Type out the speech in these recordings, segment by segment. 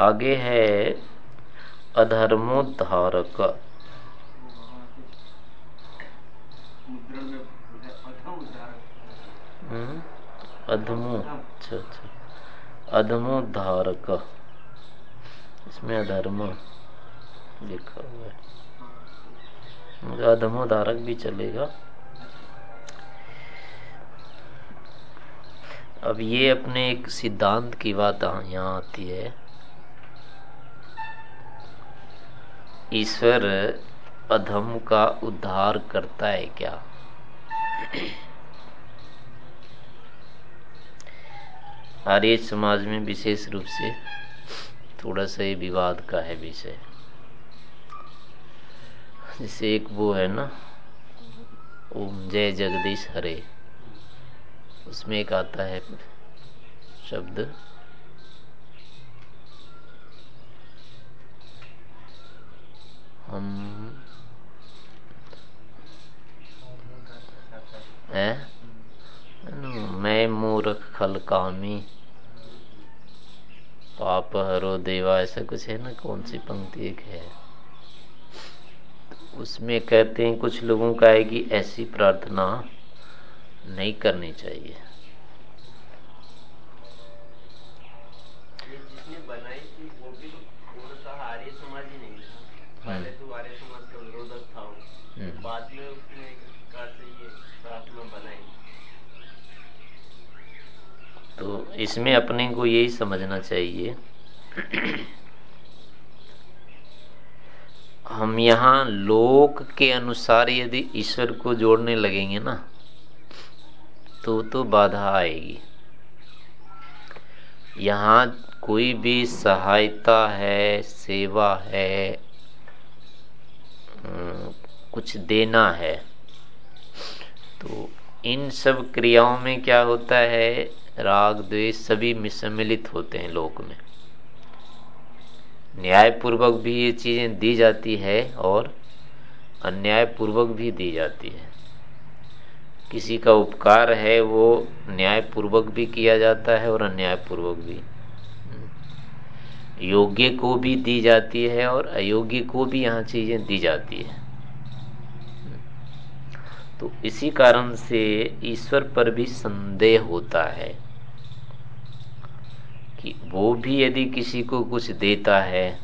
आगे है अधर्मोद्धारक। हम्म, अधमो अच्छा अच्छा। अधमोद्धारक। इसमें अधर्म लिखा हुआ है। अधमोद्धारक भी चलेगा। अब ये अपने एक सिद्धांत की बात यहाँ आती है। ईश्वर अधम का उद्धार करता है क्या? आर्य समाज में विशेष रूप से थोड़ा सा ये विवाद का है विषय। जैसे एक वो है ना, ओम जय जगदीश हरे, उसमें एक आता है शब्द हम है? मैं मूर्ख खल कामी। पाप हरो देवा, ऐसा कुछ है ना? कौन सी पंक्ति एक है? उसमें कहते हैं, कुछ लोगों का है कि ऐसी प्रार्थना नहीं करनी चाहिए जिसने बनाई थी वो भी तो आर्य समाज ही नहीं था पहले तो आर्य समाज का विरोधक था हम्म। बाद में उसने एक प्रकार से ये प्रार्थना बनाई। तो इसमें अपने को यही समझना चाहिए। हम यहाँ लोक के अनुसार यदि ईश्वर को जोड़ने लगेंगे ना तो तो बाधा आएगी। यहाँ कोई भी सहायता है सेवा है कुछ देना है। तो इन सब क्रियाओं में क्या होता है? राग, द्वेष सभी सम्मिलित होते हैं लोक में। न्यायपूर्वक भी ये चीज़ें दी जाती है और अन्यायपूर्वक भी दी जाती है। किसी का उपकार है, वो न्यायपूर्वक भी किया जाता है और अन्यायपूर्वक भी। योग्य को भी दी जाती है और अयोग्य को भी यहाँ चीज़ें दी जाती है। तो इसी कारण से ईश्वर पर भी संदेह होता है कि वो भी यदि किसी को कुछ देता है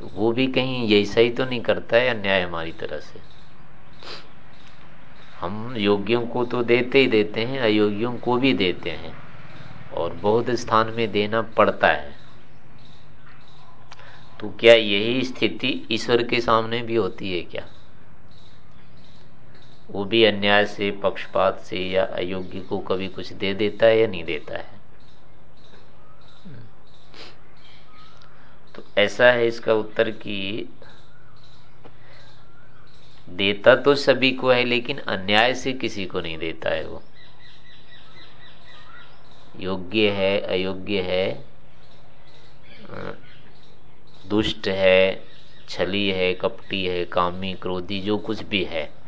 तो वो भी कहीं ऐसा ही तो नहीं करता है अन्याय हमारी तरह से। हम योग्यों को तो देते ही देते हैं, अयोग्यों को भी देते हैं, और बहुत स्थान में देना पड़ता है। तो क्या यही स्थिति ईश्वर के सामने भी होती है क्या? वो भी अन्याय से, पक्षपात से या अयोग्य को कभी कुछ दे देता है या नहीं देता है? तो ऐसा है इसका उत्तर कि देता तो सभी को है, लेकिन अन्याय से किसी को नहीं देता है वो। योग्य है, अयोग्य है दुष्ट है, छली है, कपटी है, कामी, क्रोधी, जो कुछ भी है।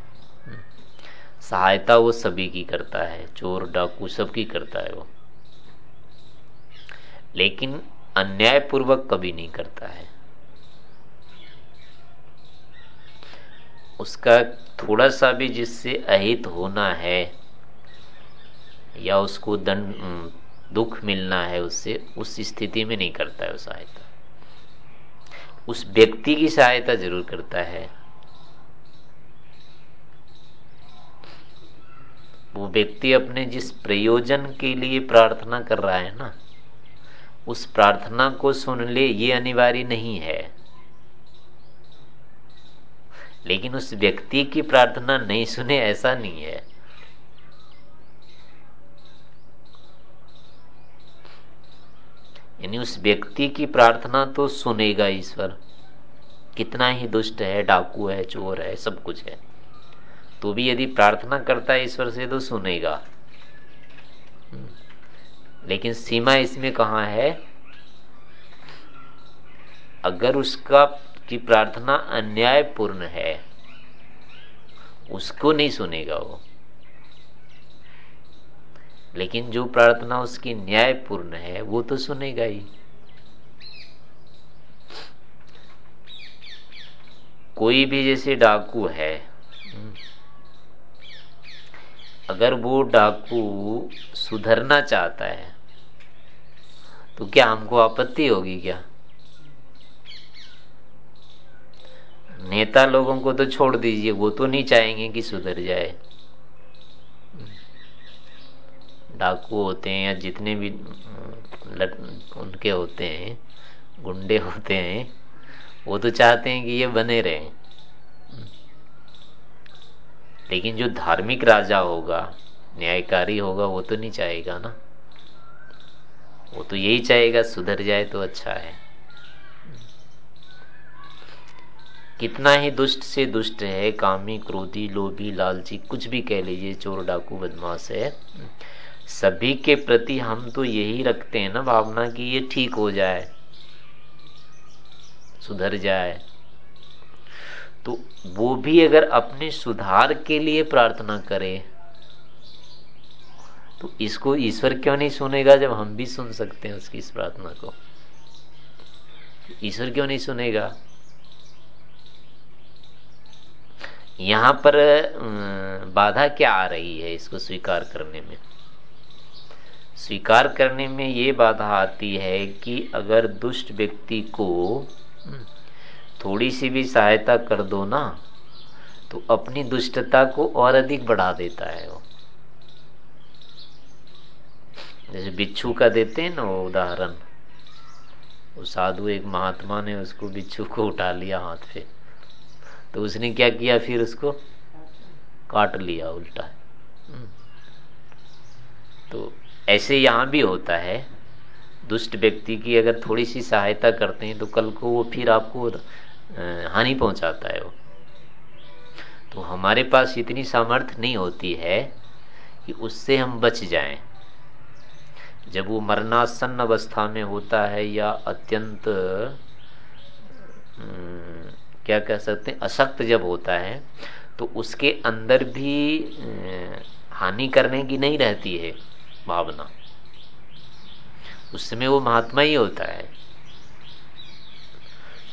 सहायता वो सभी की करता है, चोर, डाकू सबकी करता है वो। लेकिन अन्यायपूर्वक कभी नहीं करता है। उसका थोड़ा सा भी जिससे अहित होना है या उसको दंड दुख मिलना है, उससे उस स्थिति में नहीं करता है वो सहायता। उस व्यक्ति की सहायता ज़रूर करता है। वो व्यक्ति अपने जिस प्रयोजन के लिए प्रार्थना कर रहा है ना, उस प्रार्थना को सुन ले, ये अनिवार्य नहीं है। लेकिन उस व्यक्ति की प्रार्थना नहीं सुने, ऐसा नहीं है। यानी उस व्यक्ति की प्रार्थना तो सुनेगा ईश्वर। कितना ही दुष्ट है, डाकू है, चोर है, सब कुछ है। तो भी यदि प्रार्थना करता है ईश्वर से तो सुनेगा। लेकिन सीमा इसमें कहा है? अगर उसका की प्रार्थना अन्यायपूर्ण है, उसको नहीं सुनेगा वो। लेकिन जो प्रार्थना उसकी न्यायपूर्ण है, वो तो सुनेगा ही। कोई भी जैसे डाकू है अगर वो डाकू सुधरना चाहता है तो क्या हमको आपत्ति होगी क्या? नेता लोगों को तो छोड़ दीजिए, वो तो नहीं चाहेंगे कि सुधर जाए। डाकू होते हैं या जितने भी उनके होते हैं, गुंडे होते हैं, वो तो चाहते हैं कि ये बने रहे। लेकिन जो धार्मिक राजा होगा, न्यायकारी होगा, वो तो नहीं चाहेगा ना। वो तो यही चाहेगा, सुधर जाए तो अच्छा है। कितना ही दुष्ट से दुष्ट है, कामी, क्रोधी, लोभी, लालची, कुछ भी कह लीजिए, चोर, डाकू, बदमाश है, सभी के प्रति हम तो यही रखते हैं ना भावना कि ये ठीक हो जाए, सुधर जाए। तो वो भी अगर अपने सुधार के लिए प्रार्थना करे तो इसको ईश्वर क्यों नहीं सुनेगा जब हम भी सुन सकते हैं उसकी इस प्रार्थना को? ईश्वर क्यों नहीं सुनेगा? यहाँ पर बाधा क्या आ रही है इसको स्वीकार करने में? स्वीकार करने में ये बाधा आती है कि अगर दुष्ट व्यक्ति को थोड़ी सी भी सहायता कर दो ना तो अपनी दुष्टता को और अधिक बढ़ा देता है वो। जैसे बिच्छू का देते हैं ना वो उदाहरण, वो साधु एक महात्मा ने उसको बिच्छू को उठा लिया हाथ पे तो उसने क्या किया फिर उसको? काट लिया उल्टा। हम्म। तो ऐसे यहाँ भी होता है, दुष्ट व्यक्ति की अगर थोड़ी सी सहायता करते हैं तो कल को वो फिर आपको हानि पहुंचाता है वो। तो हमारे पास इतनी सामर्थ्य नहीं होती है कि उससे हम बच जाएँ। जब वो मरणासन अवस्था में होता है या अत्यंत क्या कह सकते हैं, अशक्त जब होता है तो उसके अंदर भी हानि करने की नहीं रहती है भावना। उस समय वो महात्मा ही होता है।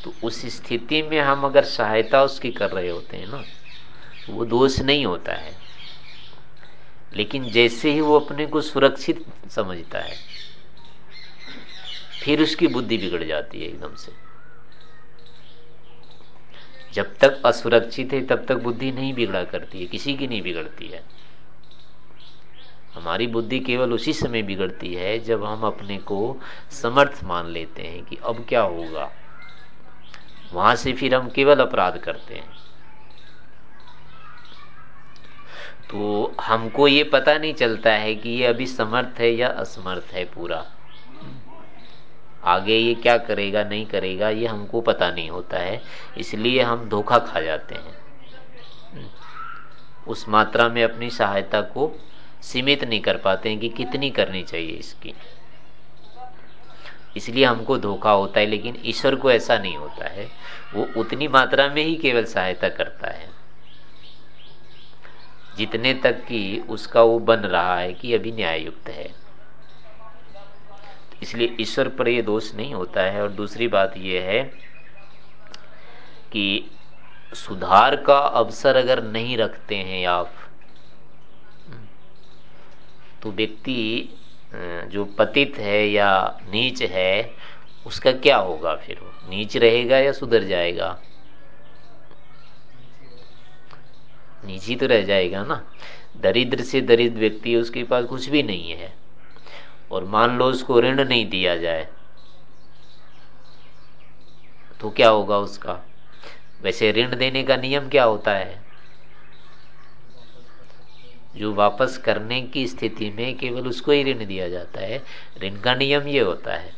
तो उस स्थिति में हम अगर सहायता उसकी कर रहे होते हैं ना तो वो दोष नहीं होता है। लेकिन जैसे ही वो अपने को सुरक्षित समझता है, फिर उसकी बुद्धि बिगड़ जाती है एकदम से। जब तक असुरक्षित है, तब तक बुद्धि नहीं बिगड़ा करती है, किसी की नहीं बिगड़ती है। हमारी बुद्धि केवल उसी समय बिगड़ती है जब हम अपने को समर्थ मान लेते हैं कि अब क्या होगा। वहाँ से फिर हम केवल अपराध करते हैं। तो हमको ये पता नहीं चलता है कि ये अभी समर्थ है या असमर्थ है पूरा। आगे ये क्या करेगा, नहीं करेगा, ये हमको पता नहीं होता है। इसलिए हम धोखा खा जाते हैं। उस मात्रा में अपनी सहायता को सीमित नहीं कर पाते हैं कि कितनी करनी चाहिए इसकी। इसलिए हमको धोखा होता है, लेकिन ईश्वर को ऐसा नहीं होता है। वो उतनी मात्रा में ही केवल सहायता करता है। जितने तक कि उसका वो बन रहा है कि अभी न्याय युक्त है इसलिए ईश्वर पर यह दोष नहीं होता है। और दूसरी बात यह है कि सुधार का अवसर अगर नहीं रखते हैं आप तो व्यक्ति जो पतित है या नीच है, उसका क्या होगा फिर? नीच रहेगा या सुधर जाएगा? नीच ही तो रह जाएगा ना। दरिद्र से दरिद्र व्यक्ति उसके पास कुछ भी नहीं है। और मान लो उसको ऋण नहीं दिया जाए तो क्या होगा उसका? वैसे ऋण देने का नियम क्या होता है? जो वापस करने की स्थिति में केवल उसको ही ऋण दिया जाता है, ऋण का नियम ये होता है।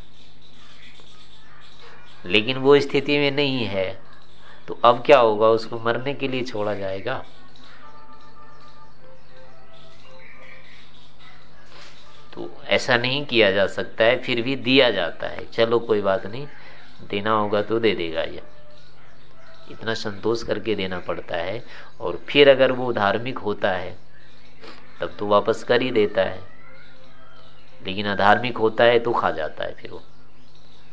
लेकिन वो स्थिति में नहीं है तो अब क्या होगा? उसको मरने के लिए छोड़ा जाएगा। तो ऐसा नहीं किया जा सकता है, फिर भी दिया जाता है। चलो, कोई बात नहीं, देना होगा तो दे देगा ये। इतना संतोष करके देना पड़ता है। और फिर अगर वो धार्मिक होता है तब तो वापस कर ही देता है। लेकिन अधार्मिक होता है तो खा जाता है फिर वो।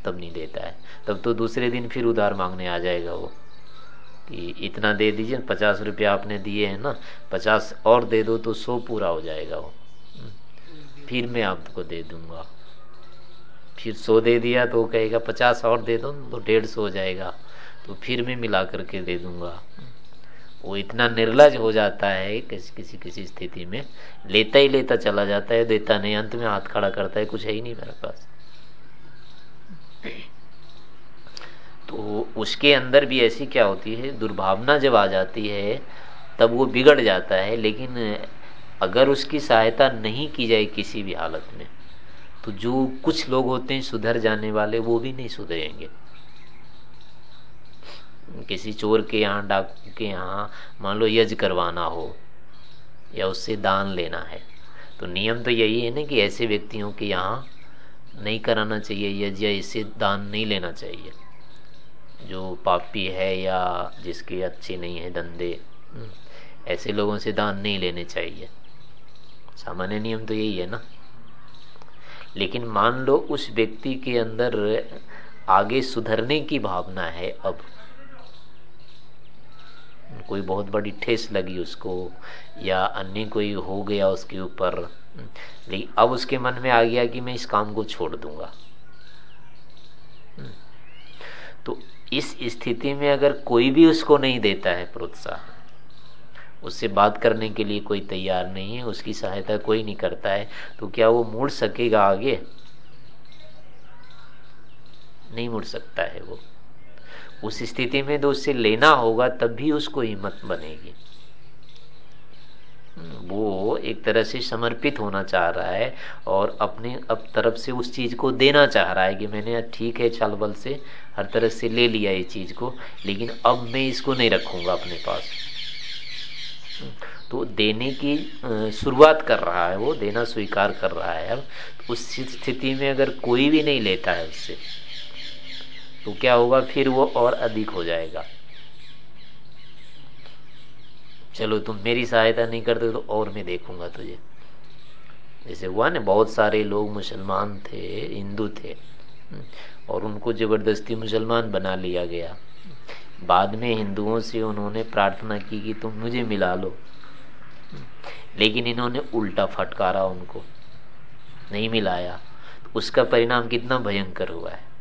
तब नहीं देता है। तब तो दूसरे दिन फिर उधार मांगने आ जाएगा वो। कि इतना दे दीजिए, पचास रुपया आपने दिए हैं ना, पचास और दे दो तो सौ पूरा हो जाएगा वो। फिर मैं आपको दे दूँगा। फिर सौ दे दिया तो वो कहेगा, पचास और दे दो तो डेढ़ सौ हो जाएगा। तो फिर मैं मिला करके दे दूँगा। वो इतना निर्लज हो जाता है किसी किसी किसी स्थिति में। लेता ही लेता चला जाता है, देता नहीं, अंत में हाथ खड़ा करता है, कुछ है ही नहीं मेरे पास। तो उसके अंदर भी ऐसी क्या होती है, दुर्भावना जब आ जाती है, तब वो बिगड़ जाता है, लेकिन अगर उसकी सहायता नहीं की जाए किसी भी हालत में तो जो कुछ लोग होते हैं सुधर जाने वाले, वो भी नहीं सुधरेंगे। किसी चोर के यहाँ डाकू के यहाँ मान लो यज करवाना हो या उससे दान लेना है। तो नियम तो यही है ना कि ऐसे व्यक्तियों के यहाँ नहीं कराना चाहिए यज या इससे दान नहीं लेना चाहिए। जो पापी है या जिसके अच्छे नहीं है धंधे हम्म, ऐसे लोगों से दान नहीं लेने चाहिए। सामान्य नियम तो यही है ना। लेकिन मान लो उस व्यक्ति के अंदर आगे सुधरने की भावना है अब कोई बहुत बड़ी ठेस लगी उसको, या अन्य कोई हो गया उसके ऊपर। लेकिन अब उसके मन में आ गया कि मैं इस काम को छोड़ दूँगा। तो इस स्थिति में अगर कोई भी उसको नहीं देता है प्रोत्साहन, उससे बात करने के लिए कोई तैयार नहीं है, उसकी सहायता कोई नहीं करता है तो क्या वो मुड़ सकेगा आगे? नहीं मुड़ सकता है वो। उस स्थिति में तो उससे लेना होगा, तब भी उसको हिम्मत बनेगी। वो एक तरह से समर्पित होना चाह रहा है और अपने, अब तरफ़ से उस चीज़ को देना चाह रहा है कि मैंने ठीक है छल बल से, हर तरह से ले लिया ये चीज़ को, लेकिन अब मैं इसको नहीं रखूँगा अपने पास। तो देने की शुरुआत कर रहा है वो, देना स्वीकार कर रहा है। अब उस स्थिति में अगर कोई भी नहीं लेता है उससे तो क्या होगा? फिर वो और अधिक हो जाएगा। चलो, तुम मेरी सहायता नहीं करते तो और मैं देखूँगा तुझे। जैसे हुआ ना, बहुत सारे लोग मुसलमान थे, हिंदू थे, और उनको ज़बरदस्ती मुसलमान बना लिया गया। बाद में हिंदुओं से उन्होंने प्रार्थना की कि तुम मुझे मिला लो। लेकिन इन्होंने उल्टा फटकारा उनको, नहीं मिलाया। तो उसका परिणाम कितना भयंकर हुआ है।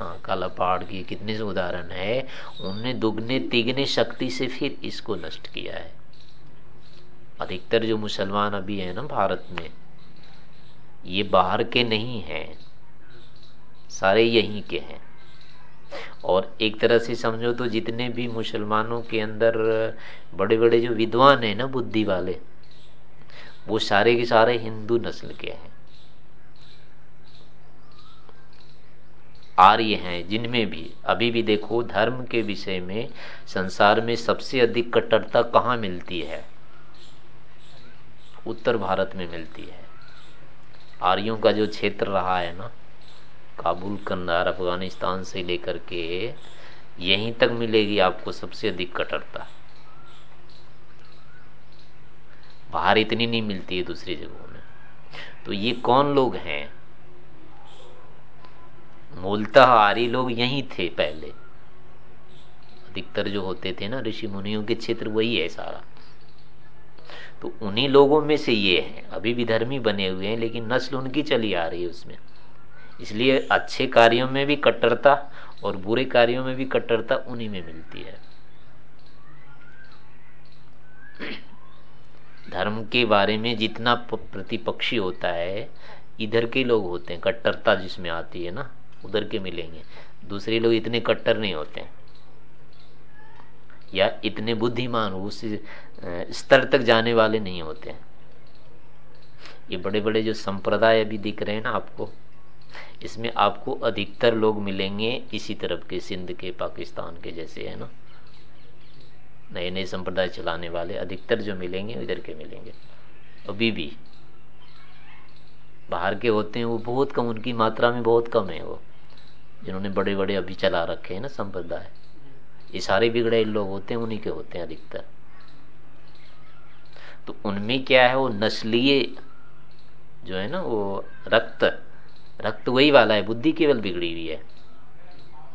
हाँ। काला पहाड़ की कितने से उदाहरण है। उनने दुगने, तिगने शक्ति से फिर इसको नष्ट किया है। अधिकतर जो मुसलमान अभी है ना भारत में, ये बाहर के नहीं हैं। सारे यहीं के हैं। और एक तरह से समझो तो जितने भी मुसलमानों के अंदर बड़े बड़े जो विद्वान हैं ना बुद्धि वाले, वो सारे के सारे हिंदू नस्ल के हैं। आर्य हैं, जिनमें भी। अभी भी देखो, धर्म के विषय में संसार में सबसे अधिक कट्टरता कहाँ मिलती है? उत्तर भारत में मिलती है। आर्यों का जो क्षेत्र रहा है ना, काबुल, कंधार, अफ़गानिस्तान से लेकर के, यहीं तक मिलेगी आपको सबसे अधिक कट्टरता। बाहर इतनी नहीं मिलती है दूसरी जगहों में। तो ये कौन लोग हैं? मूलतः आर्य लोग यही थे पहले। अधिकतर जो होते थे ना ऋषि मुनियों के क्षेत्र, वही है सारा। तो उन्हीं लोगों में से ये है। अभी भी धर्मी बने हुए हैं, लेकिन नस्ल उनकी चली आ रही है उसमें। इसलिए अच्छे कार्यों में भी कट्टरता और बुरे कार्यों में भी कट्टरता उन्हीं में मिलती है। धर्म के बारे में जितना प्रतिपक्षी होता है, इधर के लोग होते हैं, कट्टरता जिसमें आती है ना। उधर के मिलेंगे। दूसरे लोग इतने कट्टर नहीं होते। या इतने बुद्धिमान, उस स्तर तक जाने वाले नहीं होते। ये बड़े बड़े जो संप्रदाय अभी दिख रहे हैं ना आपको, इसमें आपको अधिकतर लोग मिलेंगे इसी तरफ़ के, सिंध के, पाकिस्तान के जैसे, है ना? नए नए संप्रदाय चलाने वाले अधिकतर जो मिलेंगे, इधर के मिलेंगे। अभी भी। बाहर के होते हैं, वो बहुत कम, उनकी मात्रा में बहुत कम है वो। जिन्होंने बड़े बड़े अभी चला रखे हैं ना संप्रदाय। ये सारे बिगड़े लोग होते हैं, उन्हीं के होते हैं अधिकतर। तो उनमें क्या है, वो नस्लीय जो है ना, वो रक्त रक्त वही वाला है, बुद्धि केवल बिगड़ी हुई है।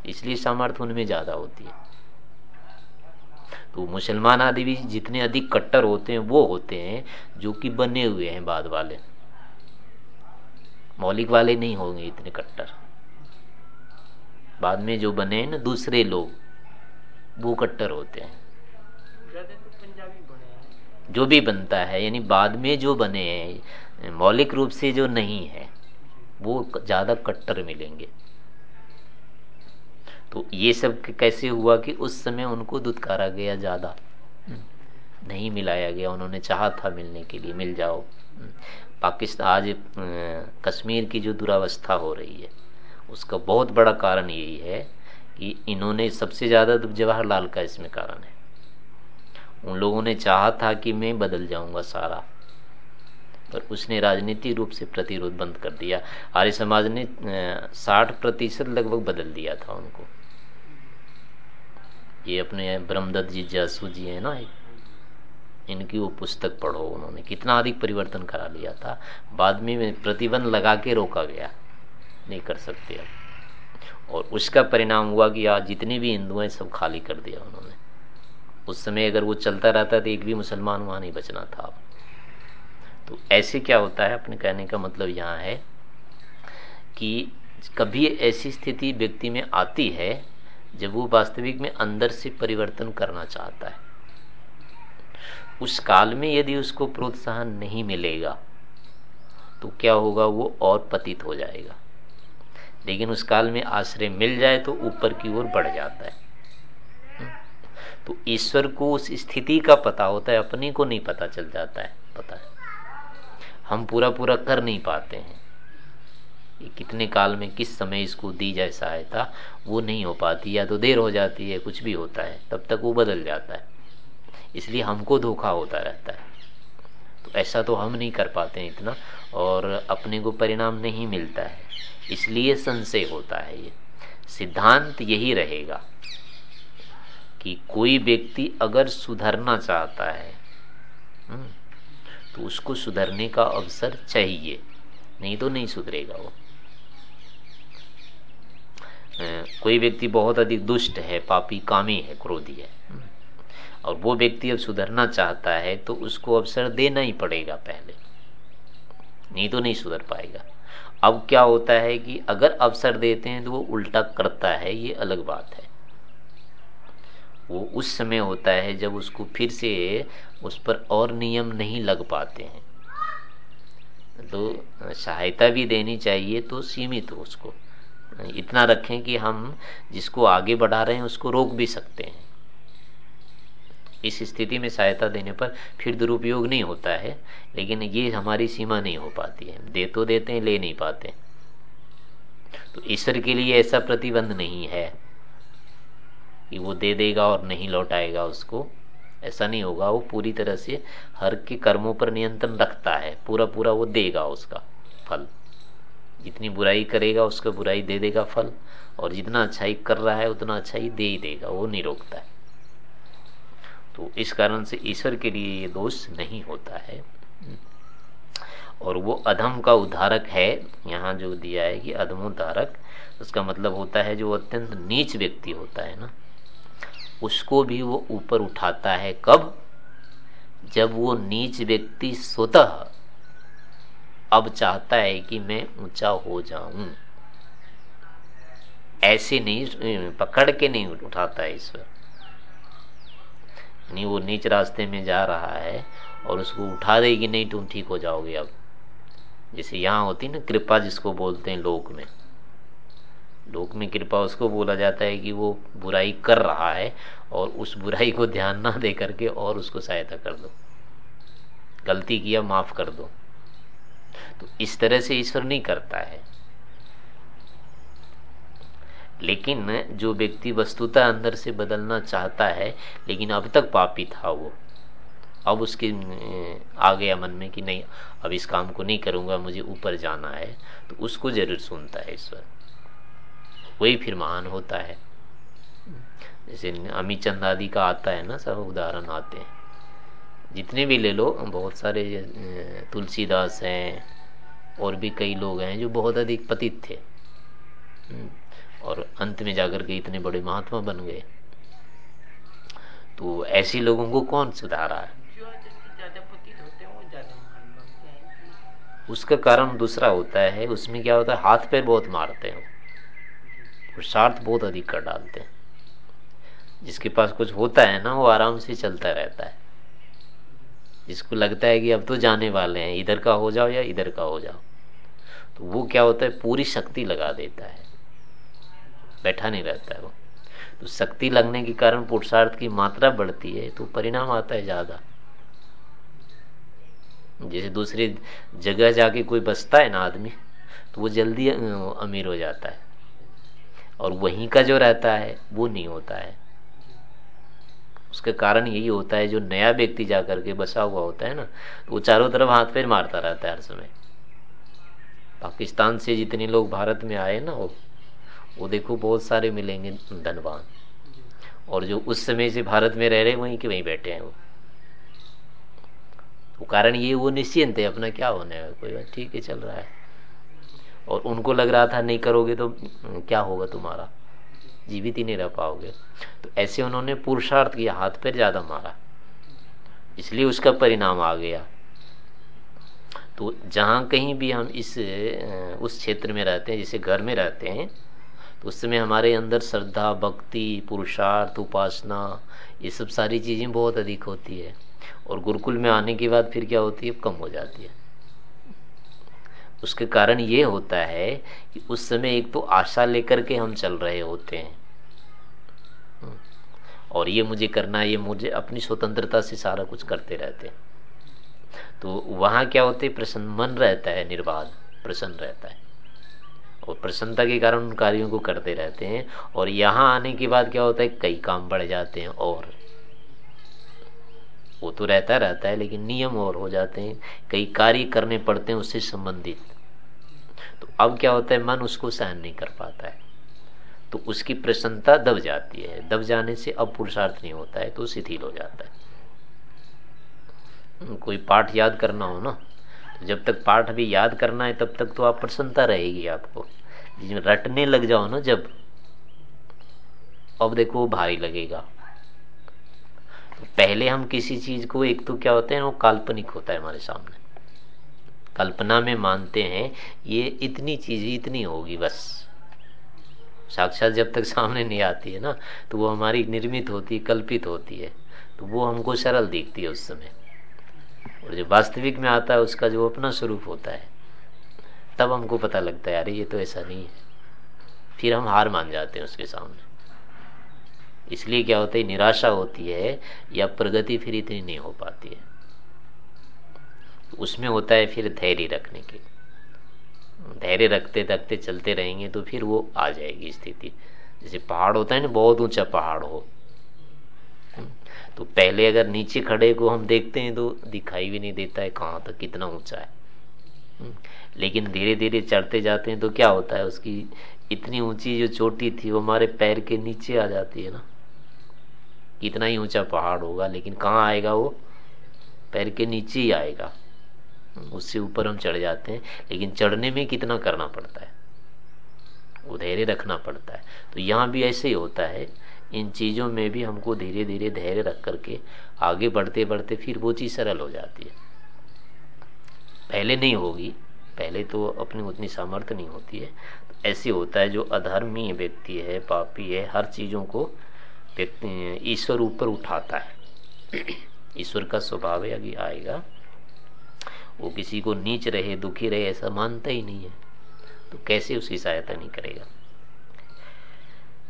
इसलिए सामर्थ्य उनमें ज़्यादा होती है। तो मुसलमान आदि भी जितने अधिक कट्टर होते हैं, वो होते हैं, जो कि बने हुए हैं बाद वाले। मौलिक वाले नहीं होंगे इतने कट्टर। बाद में जो बने हैं ना दूसरे लोग वो कट्टर होते हैं। जो भी बनता है यानी बाद में जो बने हैं मौलिक रूप से जो नहीं है वो ज़्यादा कट्टर मिलेंगे। तो ये सब कैसे हुआ कि उस समय उनको दुत्कारा गया ज़्यादा? नहीं मिलाया गया उन्होंने चाहा था मिलने के लिए मिल जाओ। पाकिस्तान आज कश्मीर की जो दुरावस्था हो रही है उसका बहुत बड़ा कारण यही है कि इन्होंने सबसे ज़्यादा जवाहरलाल का इसमें कारण है। उन लोगों ने चाहा था कि मैं बदल जाऊँगा सारा, पर उसने राजनीतिक रूप से प्रतिरोध बंद कर दिया। आर्य समाज ने साठ प्रतिशत लगभग बदल दिया था उनको। ये अपने ब्रह्मदत्त जी, जासू जी है ना इनकी वो पुस्तक पढ़ो उन्होंने। कितना अधिक परिवर्तन करा लिया था। बाद में प्रतिबंध लगा के रोका गया। नहीं कर सकते अब। और उसका परिणाम हुआ कि आज जितने भी हिंदू हैं, सब खाली कर दिया उन्होंने। उस समय अगर वो चलता रहता तो एक भी मुसलमान वहाँ नहीं बचना था। अब तो ऐसे क्या होता है? अपने कहने का मतलब यहाँ है कि कभी ऐसी स्थिति व्यक्ति में आती है, जब वो वास्तविक में अंदर से परिवर्तन करना चाहता है। उस काल में यदि उसको प्रोत्साहन नहीं मिलेगा तो क्या होगा? वो और पतित हो जाएगा। लेकिन उस काल में आश्रय मिल जाए तो ऊपर की ओर बढ़ जाता है। तो ईश्वर को उस स्थिति का पता होता है, अपने को नहीं पता चल जाता है, पता है। हम पूरा पूरा कर नहीं पाते हैं। कितने काल में किस समय इसको दी जाए सहायता, वो नहीं हो पाती, या तो देर हो जाती है, कुछ भी होता है, तब तक वो बदल जाता है। इसलिए हमको धोखा होता रहता है। तो ऐसा तो हम नहीं कर पाते हैं इतना, और अपने को परिणाम नहीं मिलता है। इसलिए संशय होता है ये। सिद्धांत यही रहेगा कि कोई व्यक्ति अगर सुधरना चाहता है हम्म, तो उसको सुधरने का अवसर चाहिए नहीं तो नहीं सुधरेगा वो। कोई व्यक्ति बहुत अधिक दुष्ट है पापी कामी है क्रोधी है हम्म, और वो व्यक्ति अब सुधरना चाहता है तो उसको अवसर देना ही पड़ेगा पहले नहीं तो नहीं सुधर पाएगा। अब क्या होता है कि अगर अवसर देते हैं तो वो उल्टा करता है, ये अलग बात है। वो उस समय होता है जब उसको फिर से उस पर और नियम नहीं लग पाते हैं। तो सहायता भी देनी चाहिए तो सीमित हो उसको। इतना रखें कि हम जिसको आगे बढ़ा रहे हैं उसको रोक भी सकते हैं। इस स्थिति में सहायता देने पर फिर दुरुपयोग नहीं होता है, लेकिन ये हमारी सीमा नहीं हो पाती है। दे तो देते हैं, ले नहीं पाते तो ईश्वर के लिए ऐसा प्रतिबंध नहीं है कि वो दे देगा और नहीं लौटाएगा उसको। ऐसा नहीं होगा। वो पूरी तरह से हर के कर्मों पर नियंत्रण रखता है। पूरा पूरा वो देगा उसका फल। जितनी बुराई करेगा, उसका बुराई दे देगा फल। और जितना अच्छाई कर रहा है, उतना अच्छाई दे ही देगा। वो नहीं रोकता है। तो इस कारण से ईश्वर के लिए ये दोष नहीं होता है। और वो अधम का उद्धारक है, यहाँ जो दिया है कि अधमोद्धारक उसका मतलब होता है जो अत्यंत नीच व्यक्ति होता है ना, उसको भी वो ऊपर उठाता है। कब? जब वो नीच व्यक्ति स्वतः अब चाहता है कि मैं ऊँचा हो जाऊँ। ऐसे नहीं, पकड़ के नहीं उठाता है ईश्वर। यानी वो नीच रास्ते में जा रहा है और उसको उठा देगी नहीं, तुम ठीक हो जाओगे अब। जैसे यहाँ होती ना कृपा जिसको बोलते हैं लोक में। लोक में कृपा उसको बोला जाता है कि वो बुराई कर रहा है और उस बुराई को ध्यान ना दे करके और उसको सहायता कर दो। गलती किया, माफ़ कर दो। तो इस तरह से ईश्वर नहीं करता है। लेकिन जो व्यक्ति वस्तुता अंदर से बदलना चाहता है, लेकिन अब तक पापी था वो, अब उसके आ गया मन में कि नहीं, अब इस काम को नहीं करूँगा, मुझे ऊपर जाना है तो उसको ज़रूर सुनता है ईश्वर। वही फिर महान होता है। जैसे अमी चंद आदि का आता है ना, सब उदाहरण आते हैं। जितने भी ले लो, बहुत सारे तुलसीदास हैं, और भी कई लोग हैं जो बहुत अधिक पतित थे। और अंत में जाकर के इतने बड़े महात्मा बन गए। तो ऐसे लोगों को कौन सुधारा है? उसका कारण दूसरा होता है, उसमें क्या होता है? हाथ पैर बहुत मारते हैं पुरुषार्थ बहुत अधिक कर डालते हैं। जिसके पास कुछ होता है ना, वो आराम से चलता रहता है। जिसको लगता है कि अब तो जाने वाले हैं, इधर का हो जाओ या इधर का हो जाओ। तो वो क्या होता है? पूरी शक्ति लगा देता है। बैठा नहीं रहता है वो। तो शक्ति लगने के कारण पुरुषार्थ की मात्रा बढ़ती है तो परिणाम आता है ज़्यादा। जैसे दूसरी जगह जाके कोई बसता है ना आदमी तो वो जल्दी अमीर हो जाता है। और वहीं का जो रहता है, वो नहीं होता है। उसके कारण यही होता है, जो नया व्यक्ति जाकर के बसा हुआ होता है ना तो वो चारों तरफ़ हाथ पैर मारता रहता है हर समय। पाकिस्तान से जितने लोग भारत में आए ना, वो वो देखो बहुत सारे मिलेंगे धनवान। और जो उस समय से भारत में रह रहे वहीं के वहीं बैठे हैं वो। तो कारण ये वो निश्चिंत है, अपना क्या होने है, कोई बात, ठीक है, चल रहा है। और उनको लग रहा था, नहीं करोगे तो क्या होगा तुम्हारा? जीवित ही नहीं रह पाओगे। तो ऐसे उन्होंने पुरुषार्थ किया, हाथ पैर ज़्यादा मारा। इसलिए उसका परिणाम आ गया। तो जहाँ कहीं भी हम इस, उस क्षेत्र में रहते हैं, जैसे घर में रहते हैं तो उस समय हमारे अंदर श्रद्धा, भक्ति, पुरुषार्थ, उपासना, ये सब सारी चीज़ें बहुत अधिक होती है। और गुरुकुल में आने के बाद फिर क्या होती है? कम हो जाती है। उसके कारण ये होता है कि उस समय एक तो आशा लेकर के हम चल रहे होते हैं। और ये मुझे करना, ये मुझे अपनी स्वतंत्रता से सारा कुछ करते रहते हैं। तो वहाँ क्या होते प्रसन्न, मन रहता है निर्बाध प्रसन्न रहता है। और प्रसन्नता के कारण उन कार्यों को करते रहते हैं। और यहाँ आने के बाद क्या होता है? कई काम बढ़ जाते हैं और वो तो रहता रहता है, लेकिन नियम और हो जाते हैं। कई कार्य करने पड़ते हैं उससे संबंधित। तो अब क्या होता है? मन उसको सहन नहीं कर पाता है। तो उसकी प्रसन्नता दब जाती है। दब जाने से अब पुरुषार्थ नहीं होता है तो शिथिल हो जाता है। कोई पाठ याद करना हो ना? जब तक पाठ भी याद करना है, तब तक तो आप प्रसन्नता रहेगी आपको। रटने लग जाओ ना जब, अब देखो भारी लगेगा। तो पहले हम किसी चीज़ को, एक तो क्या होता है, वो काल्पनिक होता है हमारे सामने। कल्पना में मानते हैं, ये इतनी चीज़ इतनी होगी बस। साक्षात जब तक सामने नहीं आती है ना तो वो हमारी निर्मित होती है कल्पित होती है। तो वो हमको सरल दिखती है उस समय। और जो वास्तविक में आता है, उसका जो अपना स्वरूप होता है, तब हमको पता लगता है, अरे ये तो ऐसा नहीं है। फिर हम हार मान जाते हैं उसके सामने। इसलिए क्या होता है, निराशा होती है, या प्रगति फिर इतनी नहीं हो पाती है। उसमें होता है फिर धैर्य रखने के धैर्य रखते रखते चलते रहेंगे तो फिर वो आ जाएगी स्थिति। जैसे पहाड़ होता है ना, बहुत ऊँचा पहाड़ हो तो पहले अगर नीचे खड़े को हम देखते हैं तो दिखाई भी नहीं देता है कहाँ तक कितना ऊँचा है। हम्म, लेकिन धीरे धीरे चढ़ते जाते हैं तो क्या होता है उसकी इतनी ऊँची जो चोटी थी वो हमारे पैर के नीचे आ जाती है ना। कितना ही ऊँचा पहाड़ होगा लेकिन कहाँ आएगा वो? पैर के नीचे ही आएगा। उससे ऊपर हम चढ़ जाते हैं लेकिन चढ़ने में कितना करना पड़ता है? वो धैर्य रखना पड़ता है। तो यहाँ भी ऐसे ही होता है इन चीज़ों में भी हमको धीरे धीरे धैर्य रख करके आगे बढ़ते बढ़ते फिर वो चीज़ सरल हो जाती है। पहले नहीं होगी, पहले तो अपनी उतनी सामर्थ्य नहीं होती है। तो ऐसे होता है जो अधर्मी व्यक्ति है, पापी है, हर चीज़ों को व्यक्ति, ईश्वर ऊपर उठाता है। ईश्वर का स्वभाव है, अभी आएगा। वो किसी को नीच रहे, दुखी रहे, ऐसा मानता ही नहीं है। तो कैसे उसकी सहायता नहीं करेगा?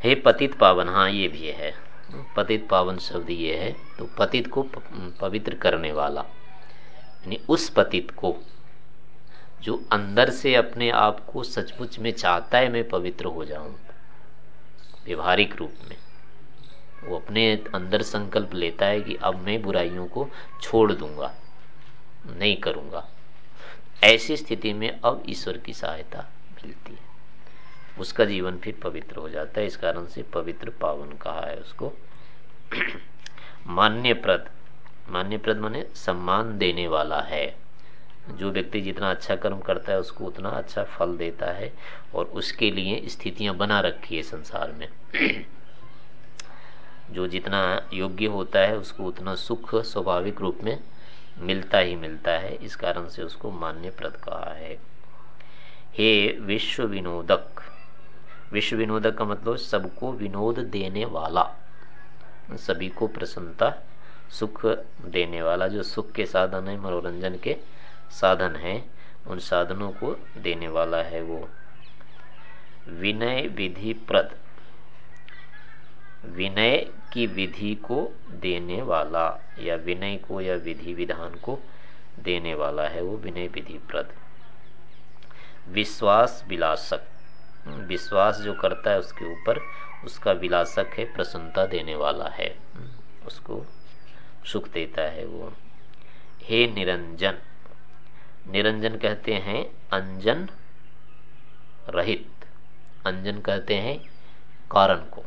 हे पतित पावन हाँ ये भी है। पतित पावन शब्द ये है तो पतित को पवित्र करने वाला, यानी उस पतित को जो अंदर से अपने आप को सचमुच में चाहता है, मैं पवित्र हो जाऊँ, व्यवहारिक रूप में। वो अपने अंदर संकल्प लेता है कि अब मैं बुराइयों को छोड़ दूँगा, नहीं करूँगा। ऐसी स्थिति में अब ईश्वर की सहायता मिलती है। उसका जीवन फिर पवित्र हो जाता है। इस कारण से पवित्र पावन कहा है उसको। मान्य प्रद मान्य प्रद माने सम्मान देने वाला है। जो व्यक्ति जितना अच्छा कर्म करता है, उसको उतना अच्छा फल देता है और उसके लिए स्थितियाँ बना रखी है संसार में। जो जितना योग्य होता है, उसको उतना सुख स्वाभाविक रूप में मिलता ही मिलता है। इस कारण से उसको मान्य प्रद कहा है। हे विश्व विनोदक विश्व विनोदक का मतलब सबको विनोद देने वाला। सभी को प्रसन्नता, सुख देने वाला, जो सुख के साधन है, मनोरंजन के साधन है, उन साधनों को देने वाला है वो। विनय विधि प्रद विनय की विधि को देने वाला, या विनय को, या विधि विधान को देने वाला है वो विनय विधि प्रद विश्वास विलासक विश्वास जो करता है उसके ऊपर, उसका विलासक है, प्रसन्नता देने वाला है। उसको सुख देता है वो। हे निरंजन निरंजन कहते हैं अंजन रहित। अंजन कहते हैं कारण को।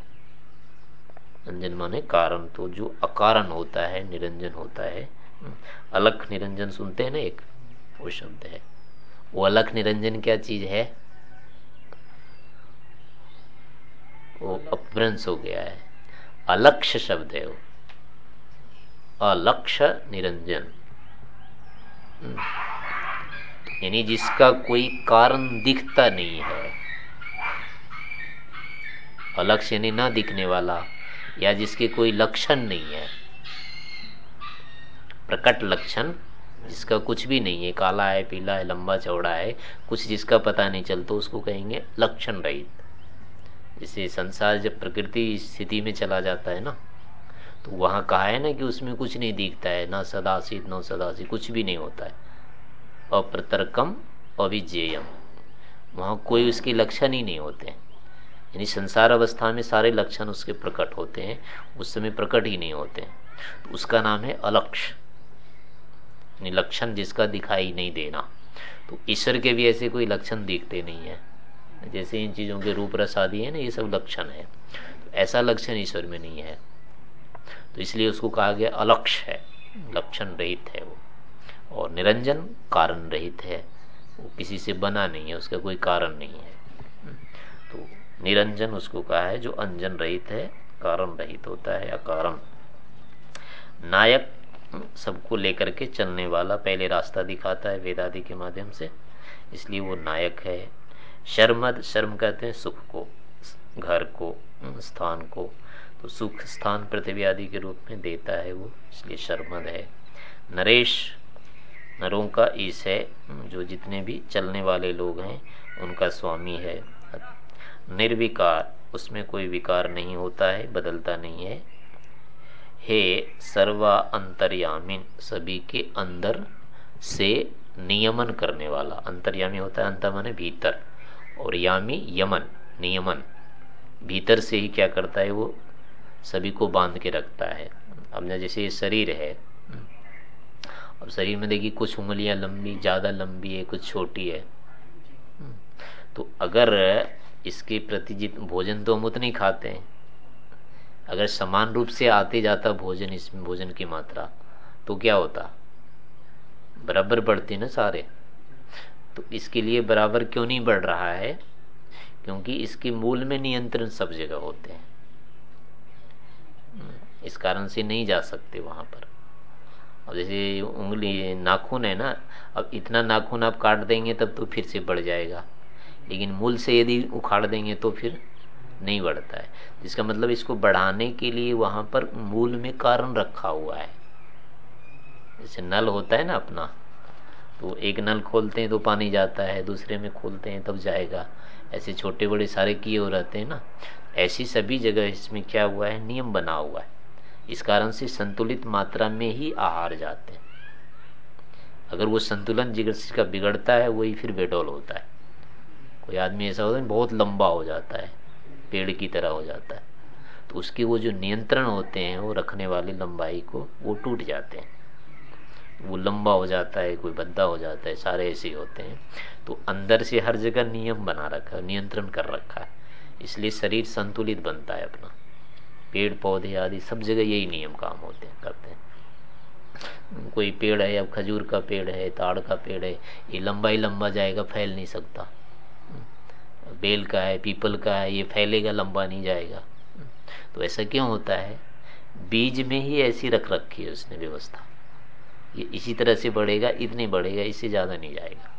अंजन माने कारण। तो जो अकारण होता है, निरंजन होता है। अलख निरंजन सुनते हैं ना एक, वो शब्द है। वो अलख निरंजन क्या चीज़ है? वो अपभ्रंश हो गया है। अलक्ष शब्द है वो। अलक्ष निरंजन। यानी जिसका कोई कारण दिखता नहीं है। अलक्ष यानी ना दिखने वाला, या जिसके कोई लक्षण नहीं है। प्रकट लक्षण जिसका कुछ भी नहीं है, काला है, पीला है, लंबा चौड़ा है, कुछ जिसका पता नहीं चलता, उसको कहेंगे लक्षण रहित। जैसे संसार जब प्रकृति स्थिति में चला जाता है ना तो वहाँ कहा है ना कि उसमें कुछ नहीं दिखता है, ना सदासित, न सदासी कुछ भी नहीं होता है। अप्रतरकम अविजेयम। वहाँ कोई उसके लक्षण ही नहीं होते यानी संसार अवस्था में सारे लक्षण उसके प्रकट होते हैं, उस समय प्रकट ही नहीं होते तो उसका नाम है अलक्ष। लक्षण जिसका दिखाई नहीं देना। तो ईश्वर के भी ऐसे कोई लक्षण दिखते नहीं है। जैसे इन चीज़ों के रूप रस आदि है ना, ये सब लक्षण है। तो ऐसा लक्षण ईश्वर में नहीं है। तो इसलिए उसको कहा गया अलक्ष है। लक्षण रहित है वो। और निरंजन कारण रहित है। वो किसी से बना नहीं है, उसका कोई कारण नहीं है। तो निरंजन उसको कहा है, जो अंजन रहित है, कारण रहित होता है, अकारण। नायक सबको लेकर के चलने वाला पहले रास्ता दिखाता है वेदादि के माध्यम से। इसलिए वो नायक है। शर्मद, शर्म कहते हैं सुख को, घर को, स्थान को। तो सुख स्थान पृथ्वी आदि के रूप में देता है वो, इसलिए शर्मद है। नरेश, नरों का ईश है, जो जितने भी चलने वाले लोग हैं, उनका स्वामी है। निर्विकार, उसमें कोई विकार नहीं होता है, बदलता नहीं है। हे सर्वा अंतर्यामीन, सभी के अंदर से नियमन करने वाला, अंतर्यामी होता है अंतर माने भीतर। और यामी यमन, नियमन। भीतर से ही क्या करता है वो? सभी को बाँध के रखता है। अब जैसे ये शरीर है, अब शरीर में देखिए कुछ उंगलियाँ लंबी, ज़्यादा लंबी है, कुछ छोटी है। तो अगर इसके प्रति जित भोजन तो हम उतनी खाते हैं। अगर समान रूप से आते जाता भोजन इसमें भोजन की मात्रा तो क्या होता? बराबर बढ़ती ना सारे। तो इसके लिए बराबर क्यों नहीं बढ़ रहा है? क्योंकि इसके मूल में नियंत्रण सब जगह होते हैं। इस कारण से नहीं जा सकते वहाँ पर। अब जैसे उंगली, नाखून है ना, अब इतना नाखून आप काट देंगे तब तो फिर से बढ़ जाएगा। लेकिन मूल से यदि उखाड़ देंगे तो फिर नहीं बढ़ता है। जिसका मतलब इसको बढ़ाने के लिए वहाँ पर मूल में कारण रखा हुआ है। जैसे नल होता है ना अपना तो एक नल खोलते हैं तो पानी जाता है, दूसरे में खोलते हैं, तब जाएगा। ऐसे छोटे बड़े सारे किए हो रहते हैं ना। ऐसी सभी जगह इसमें क्या हुआ है? नियम बना हुआ है। इस कारण से संतुलित मात्रा में ही आहार जाते हैं। अगर वो संतुलन जिगर का बिगड़ता है, वही फिर बेडोल होता है। कोई आदमी ऐसा होता है, बहुत लंबा हो जाता है, पेड़ की तरह हो जाता है। तो उसके वो जो नियंत्रण होते हैं, वो रखने वाली लंबाई को, वो टूट जाते हैं। वो लंबा हो जाता है, कोई बद्दा हो जाता है, सारे ऐसे होते हैं। तो अंदर से हर जगह नियम बना रखा है, नियंत्रण कर रखा है। इसलिए शरीर संतुलित बनता है अपना। पेड़, पौधे आदि सब जगह यही नियम काम होते हैं, करते हैं। कोई पेड़ है अब खजूर का पेड़ है, ताड़ का पेड़ है, ये लंबा ही लंबा जाएगा, फैल नहीं सकता। बेल का है, पीपल का है, ये फैलेगा, लंबा नहीं जाएगा। तो ऐसा क्यों होता है? बीज में ही ऐसी रख रखी है उसने व्यवस्था। ये इसी तरह से बढ़ेगा, इतनी बढ़ेगा, इससे ज़्यादा नहीं जाएगा।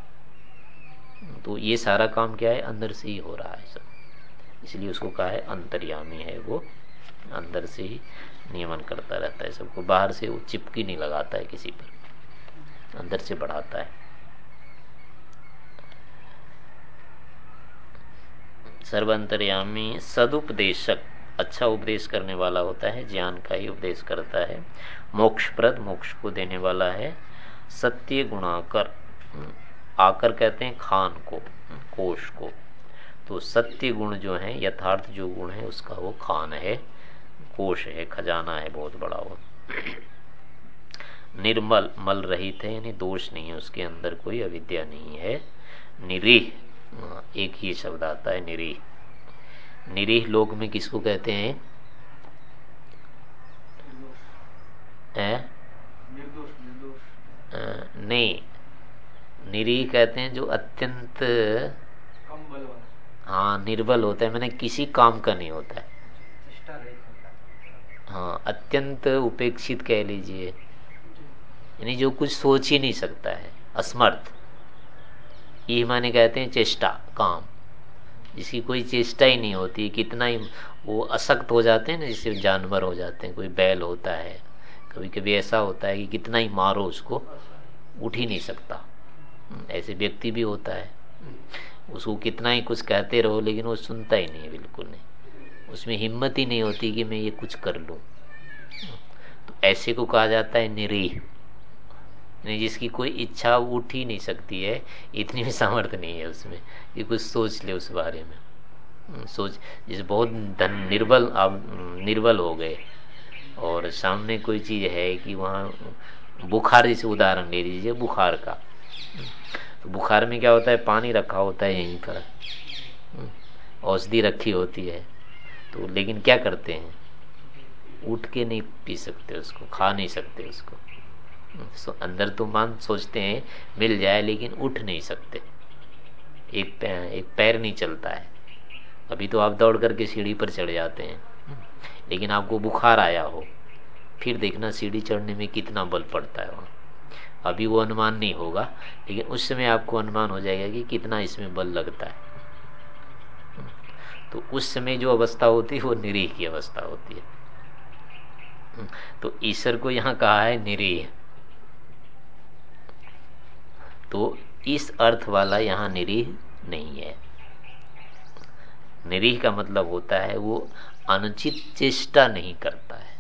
तो ये सारा काम क्या है? अंदर से ही हो रहा है सब। इसलिए उसको कहा है अंतर्यामी है वो। अंदर से ही नियमन करता रहता है सबको। बाहर से वो चिपकी नहीं लगाता है किसी पर। अंदर से बढ़ाता है। सर्वंतर्यामी सदुपदेशक। अच्छा उपदेश करने वाला होता है, ज्ञान का ही उपदेश करता है। मोक्षप्रद, मोक्ष को देने वाला है, सत्य गुणाकर आकर कहते हैं खान को कोष को। तो सत्य गुण जो है, यथार्थ जो गुण है, उसका वो खान है कोष है, खजाना है, बहुत बड़ा वो। निर्मल, मल रहित है, यानी दोष नहीं है, उसके अंदर कोई अविद्या नहीं है। निरीह एक ही शब्द आता है, निरीह। निरीह लोक में किसको कहते हैं है? नहीं। निरीह कहते हैं जो अत्यंत हाँ निर्बल होता है मैंने किसी काम का नहीं होता है। हाँ। अत्यंत उपेक्षित कह लीजिए। यानी जो कुछ सोच ही नहीं सकता है असमर्थ। ये माने कहते हैं चेष्टा काम। जिसकी कोई चेष्टा ही नहीं होती कितना ही वो असक्त हो जाते हैं ना जैसे जानवर हो जाते हैं कोई बैल होता है। कभी कभी ऐसा होता है कि कितना ही मारो उसको, उठ ही नहीं सकता। ऐसे व्यक्ति भी होता है। उसको कितना ही कुछ कहते रहो, लेकिन वो सुनता ही नहीं बिल्कुल नहीं। उसमें हिम्मत ही नहीं होती कि मैं ये कुछ कर लूँ। तो ऐसे को कहा जाता है निरीह। नहीं, जिसकी कोई इच्छा उठ ही नहीं सकती है, इतनी भी सामर्थ्य नहीं है उसमें कि कुछ सोच ले उस बारे में। सोच, जैसे बहुत धन, निर्बल आप निर्बल हो गए। और सामने कोई चीज़ है कि वहाँ बुखार जैसे उदाहरण ले लीजिए बुखार का। तो बुखार में क्या होता है? पानी रखा होता है यहीं पर। औषधि रखी होती है। तो लेकिन क्या करते हैं? उठ के नहीं पी सकते उसको, खा नहीं सकते उसको। सो अंदर तो मान सोचते हैं, मिल जाए, लेकिन उठ नहीं सकते। एक पैर एक पैर नहीं चलता है। अभी तो आप दौड़ करके सीढ़ी पर चढ़ जाते हैं। लेकिन आपको बुखार आया हो, फिर देखना सीढ़ी चढ़ने में कितना बल पड़ता है वहाँ। अभी वो अनुमान नहीं होगा, लेकिन उस समय आपको अनुमान हो जाएगा कि कितना इसमें बल लगता है। तो उस समय जो अवस्था होती है, वो निरीह की अवस्था होती है। तो ईश्वर को यहाँ कहा है निरीह। तो इस अर्थ वाला यहाँ निरीह नहीं है। निरीह का मतलब होता है वो अनुचित चेष्टा नहीं करता है।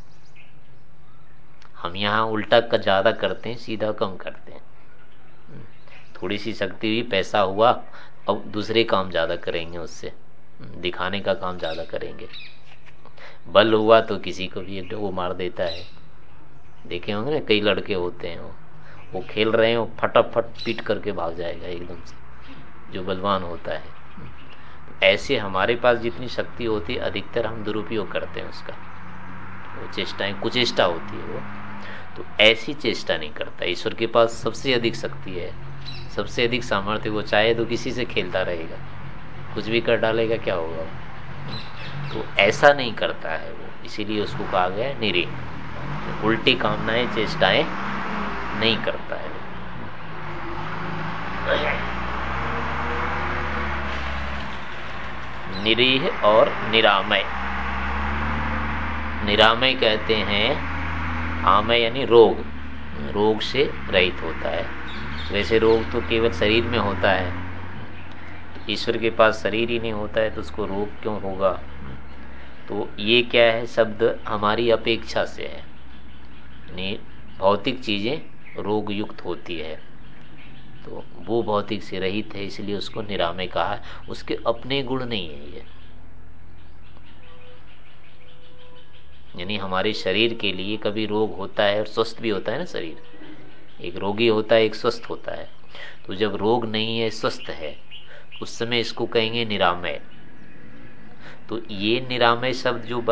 हम यहाँ उल्टा का ज़्यादा करते हैं, सीधा कम करते हैं। थोड़ी सी शक्ति हुई पैसा हुआ, अब दूसरे काम ज़्यादा करेंगे उससे। दिखाने का काम ज़्यादा करेंगे। बल हुआ तो किसी को भी वो मार देता है। देखे होंगे ना, कई लड़के होते हैं वो। वो खेल रहे हैं, वो फटाफट पीट करके भाग जाएगा एकदम से। जो बलवान होता है। ऐसे हमारे पास जितनी शक्ति होती है, अधिकतर हम दुरुपयोग करते हैं उसका। वो चेष्टाएँ, कुचेष्टा होती है वो। तो ऐसी चेष्टा नहीं करता। ईश्वर के पास सबसे अधिक शक्ति है। सबसे अधिक सामर्थ्य वो चाहे तो किसी से खेलता रहेगा। कुछ भी कर डालेगा, क्या होगा तो ऐसा नहीं करता है वो। इसीलिए उसको कहा गया निरी। उल्टी कामनाएँ, चेष्टाएँ नहीं करता है निरीह और निरामय। निरामय कहते हैं आमय यानी रोग। रोग से रहित होता है। वैसे रोग तो केवल शरीर में होता है। ईश्वर के पास शरीर ही नहीं होता है तो उसको रोग क्यों होगा? तो ये क्या है? शब्द हमारी अपेक्षा से है। भौतिक चीज़ें रोग युक्त होती है। तो वो भौतिक से रहित है, इसलिए उसको निरामय कहा, उसके अपने गुण नहीं है ये। यानी हमारे शरीर के लिए कभी रोग होता है और स्वस्थ भी होता है ना शरीर। एक रोगी होता है, एक स्वस्थ होता है। तो जब रोग नहीं है, स्वस्थ है, उस समय इसको कहेंगे निरामय। तो ये निरामय शब्द जो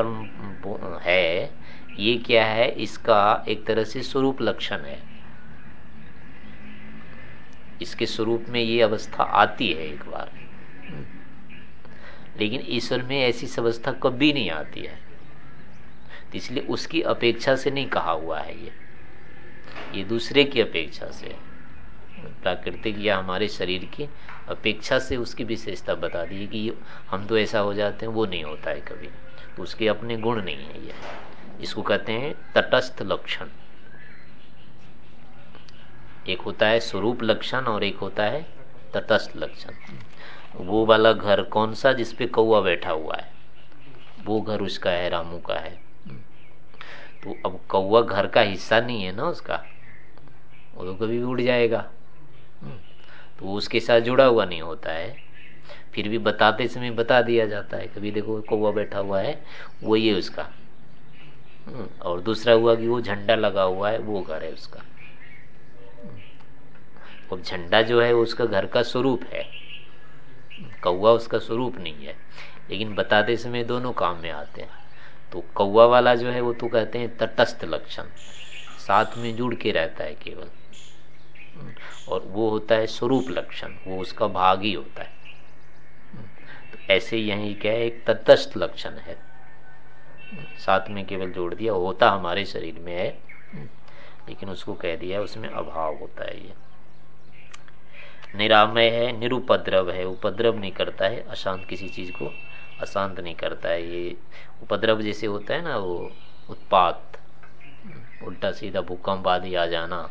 है, ये क्या है? इसका एक तरह से स्वरूप लक्षण है। इसके स्वरूप में ये अवस्था आती है एक बार। लेकिन ईश्वर में ऐसी अवस्था कभी नहीं आती है। इसलिए उसकी अपेक्षा से नहीं कहा हुआ है ये। ये दूसरे की अपेक्षा से प्राकृतिक या हमारे शरीर की अपेक्षा से उसकी विशेषता बता दी कि हम तो ऐसा हो जाते हैं, वो नहीं होता है कभी। उसके अपने गुण नहीं है ये। इसको कहते हैं तटस्थ लक्षण। एक होता है स्वरूप लक्षण और एक होता है तटस्थ लक्षण। वो वाला घर कौन सा जिसपे कौआ बैठा हुआ है? वो घर उसका है, रामू का है। तो अब कौआ घर का हिस्सा नहीं है ना उसका? वो तो कभी भी उड़ जाएगा। तो वो उसके साथ जुड़ा हुआ नहीं होता है। फिर भी बताते समय बता दिया जाता है। कभी देखो कौआ बैठा हुआ है वही है उसका। और दूसरा हुआ कि वो झंडा लगा हुआ है, वो घर है उसका। अब झंडा जो है उसका घर का स्वरूप है। कौआ उसका स्वरूप नहीं है। लेकिन बताते समय दोनों काम में आते हैं। तो कौआ वाला जो है, वो तो कहते हैं तटस्थ लक्षण। साथ में जुड़ के रहता है केवल। और वो होता है स्वरूप लक्षण। वो उसका भाग ही होता है। तो ऐसे यही क्या है, एक तटस्थ लक्षण है। साथ में केवल जोड़ दिया, होता हमारे शरीर में है। लेकिन उसको कह दिया, उसमें अभाव होता है ये। निरामय है, निरुपद्रव है। उपद्रव नहीं करता है, अशांत किसी चीज़ को अशांत नहीं करता है। ये उपद्रव जैसे होता है ना, वो उत्पात, उल्टा सीधा भूकंप आदि आ जाना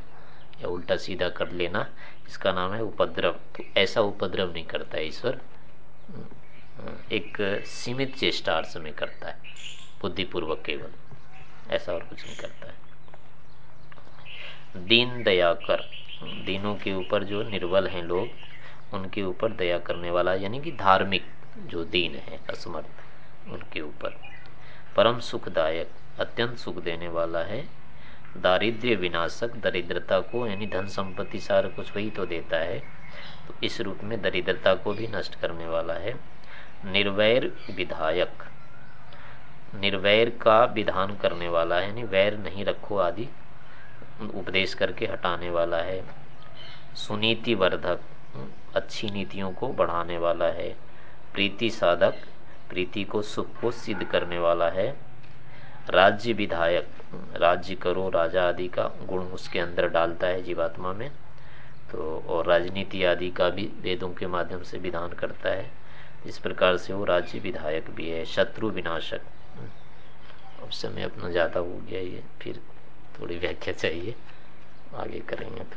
या उल्टा सीधा कर लेना, इसका नाम है उपद्रव। तो ऐसा उपद्रव नहीं करता है ईश्वर। एक सीमित चेष्टा अर्थ में करता है, बुद्धिपूर्वक केवल। ऐसा और कुछ नहीं करता है। दीन दया कर दीनों के ऊपर जो निर्बल हैं लोग, उनके ऊपर दया करने वाला, यानी कि धार्मिक जो दीन है, असमर्थ, उनके ऊपर। परम सुखदायक, अत्यंत सुख देने वाला है, दारिद्र्य विनाशक, दरिद्रता को, यानी धन संपत्ति सारा कुछ वही तो देता है तो इस रूप में दरिद्रता को भी नष्ट करने वाला है। निर्वैर विधायक। निर्वैर का विधान करने वाला है यानी वैर नहीं रखो आदि उपदेश करके हटाने वाला है। सुनीति वर्धक अच्छी नीतियों को बढ़ाने वाला है। प्रीति साधक, प्रीति को सुख को सिद्ध करने वाला है। राज्य विधायक, राज्य करो राजा आदि का गुण उसके अंदर डालता है जीवात्मा में। तो और राजनीति आदि का भी वेदों के माध्यम से विधान करता है। इस प्रकार से वो राज्य विधायक भी है, शत्रु विनाशक। अब समय अपना ज़्यादा हो गया ये फिर थोड़ी व्याख्या चाहिए। आगे करेंगे